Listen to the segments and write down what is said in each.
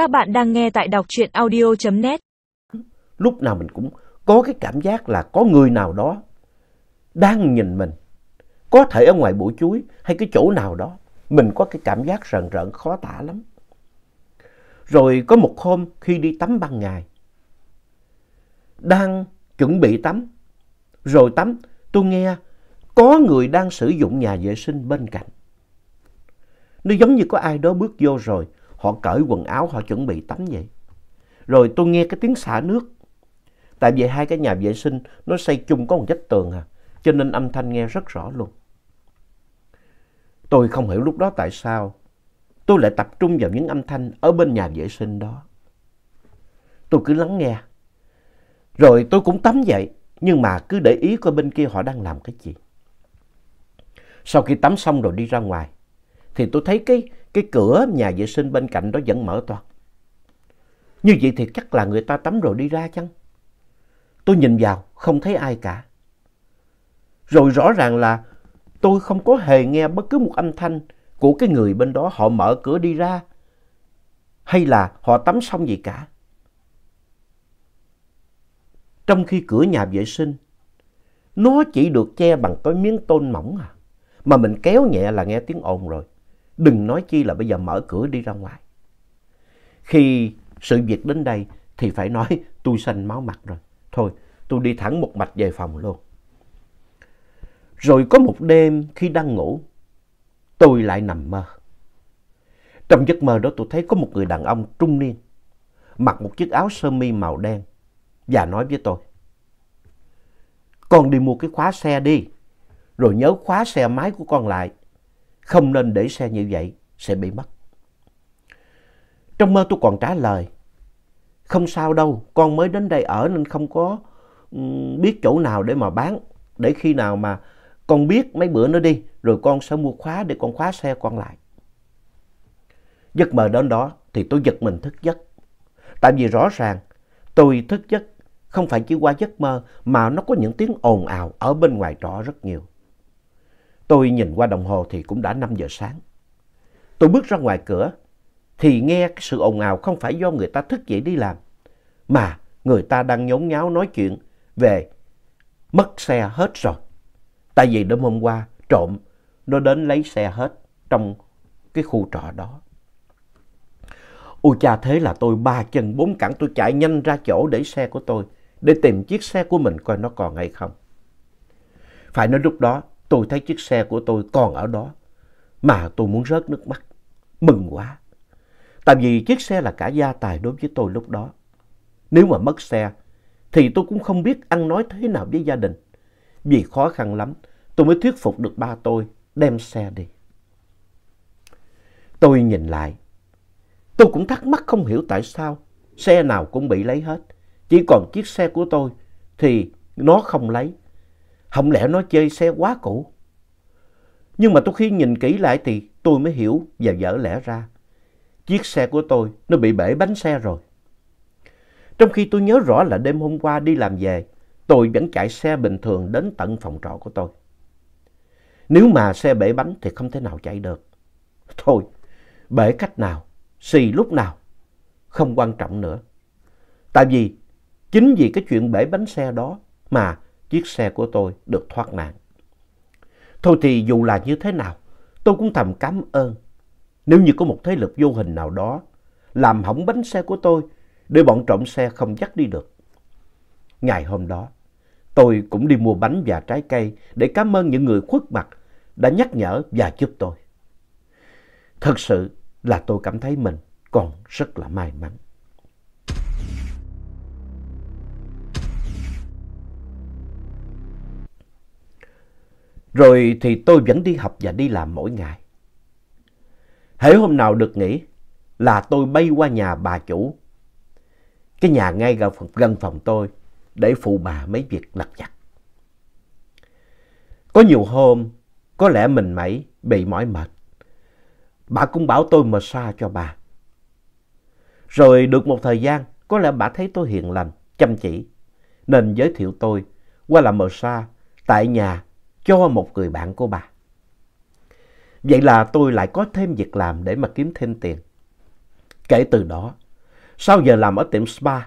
Các bạn đang nghe tại đọc truyện audio.net. Lúc nào mình cũng có cái cảm giác là có người nào đó đang nhìn mình. Có thể ở ngoài bụi chuối hay cái chỗ nào đó. Mình có cái cảm giác rợn rợn khó tả lắm. Rồi có một hôm khi đi tắm ban ngày. Đang chuẩn bị tắm. Rồi tắm tôi nghe có người đang sử dụng nhà vệ sinh bên cạnh. Nó giống như có ai đó bước vô rồi, họ cởi quần áo, họ chuẩn bị tắm vậy. Rồi tôi nghe cái tiếng xả nước. Tại vì hai cái nhà vệ sinh nó xây chung có một vách tường à, cho nên âm thanh nghe rất rõ luôn. Tôi không hiểu lúc đó tại sao tôi lại tập trung vào những âm thanh ở bên nhà vệ sinh đó. Tôi cứ lắng nghe. Rồi tôi cũng tắm vậy, nhưng mà cứ để ý coi bên kia họ đang làm cái gì. Sau khi tắm xong rồi đi ra ngoài, thì tôi thấy cái, cái cửa nhà vệ sinh bên cạnh đó vẫn mở toang. Như vậy thì chắc là người ta tắm rồi đi ra chăng? Tôi nhìn vào, không thấy ai cả. Rồi rõ ràng là tôi không có hề nghe bất cứ một âm thanh của cái người bên đó họ mở cửa đi ra. Hay là họ tắm xong gì cả. Trong khi cửa nhà vệ sinh, nó chỉ được che bằng cái miếng tôn mỏng à. Mà mình kéo nhẹ là nghe tiếng ồn rồi. Đừng nói chi là bây giờ mở cửa đi ra ngoài. Khi sự việc đến đây thì phải nói tôi xanh máu mặt rồi. Thôi tôi đi thẳng một mạch về phòng luôn. Rồi có một đêm khi đang ngủ, tôi lại nằm mơ. Trong giấc mơ đó tôi thấy có một người đàn ông trung niên, mặc một chiếc áo sơ mi màu đen và nói với tôi. Con đi mua cái khóa xe đi, rồi nhớ khóa xe máy của con lại. Không nên để xe như vậy, sẽ bị mất. Trong mơ tôi còn trả lời, không sao đâu, con mới đến đây ở nên không có biết chỗ nào để mà bán. Để khi nào mà con biết mấy bữa nữa đi, rồi con sẽ mua khóa để con khóa xe con lại. Giấc mơ đến đó thì tôi giật mình thức giấc. Tại vì rõ ràng tôi thức giấc không phải chỉ qua giấc mơ mà nó có những tiếng ồn ào ở bên ngoài trọ rất nhiều. Tôi nhìn qua đồng hồ thì cũng đã 5 giờ sáng. Tôi bước ra ngoài cửa thì nghe cái sự ồn ào không phải do người ta thức dậy đi làm, mà người ta đang nhốn nháo nói chuyện về mất xe hết rồi. Tại vì đêm hôm qua trộm nó đến lấy xe hết trong cái khu trọ đó. Ôi cha, thế là tôi ba chân bốn cẳng, tôi chạy nhanh ra chỗ để xe của tôi, để tìm chiếc xe của mình coi nó còn hay không. Phải nói lúc đó tôi thấy chiếc xe của tôi còn ở đó, mà tôi muốn rớt nước mắt. Mừng quá. Tại vì chiếc xe là cả gia tài đối với tôi lúc đó. Nếu mà mất xe, thì tôi cũng không biết ăn nói thế nào với gia đình. Vì khó khăn lắm, tôi mới thuyết phục được ba tôi đem xe đi. Tôi nhìn lại. Tôi cũng thắc mắc không hiểu tại sao xe nào cũng bị lấy hết. Chỉ còn chiếc xe của tôi thì nó không lấy. Không lẽ nó chơi xe quá cũ? Nhưng mà tôi khi nhìn kỹ lại thì tôi mới hiểu và dở lẽ ra. Chiếc xe của tôi nó bị bể bánh xe rồi. Trong khi tôi nhớ rõ là đêm hôm qua đi làm về, tôi vẫn chạy xe bình thường đến tận phòng trọ của tôi. Nếu mà xe bể bánh thì không thể nào chạy được. Thôi, bể cách nào, xì lúc nào, không quan trọng nữa. Tại vì, chính vì cái chuyện bể bánh xe đó mà chiếc xe của tôi được thoát nạn. Thôi thì dù là như thế nào, tôi cũng thầm cảm ơn. Nếu như có một thế lực vô hình nào đó làm hỏng bánh xe của tôi để bọn trộm xe không dắt đi được. Ngày hôm đó, tôi cũng đi mua bánh và trái cây để cảm ơn những người khuất mặt đã nhắc nhở và giúp tôi. Thật sự là tôi cảm thấy mình còn rất là may mắn. Rồi thì tôi vẫn đi học và đi làm mỗi ngày. Hễ hôm nào được nghỉ là tôi bay qua nhà bà chủ. Cái nhà ngay gần phòng tôi để phụ bà mấy việc lặt vặt. Có nhiều hôm, có lẽ mình mẩy bị mỏi mệt. Bà cũng bảo tôi massage cho bà. Rồi được một thời gian, có lẽ bà thấy tôi hiền lành, chăm chỉ, nên giới thiệu tôi qua làm massage tại nhà cho một người bạn của bà. Vậy là tôi lại có thêm việc làm để mà kiếm thêm tiền. Kể từ đó, Sau giờ làm ở tiệm spa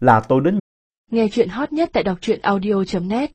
là tôi đến Nghe chuyện hot nhất tại đọc truyện audio.net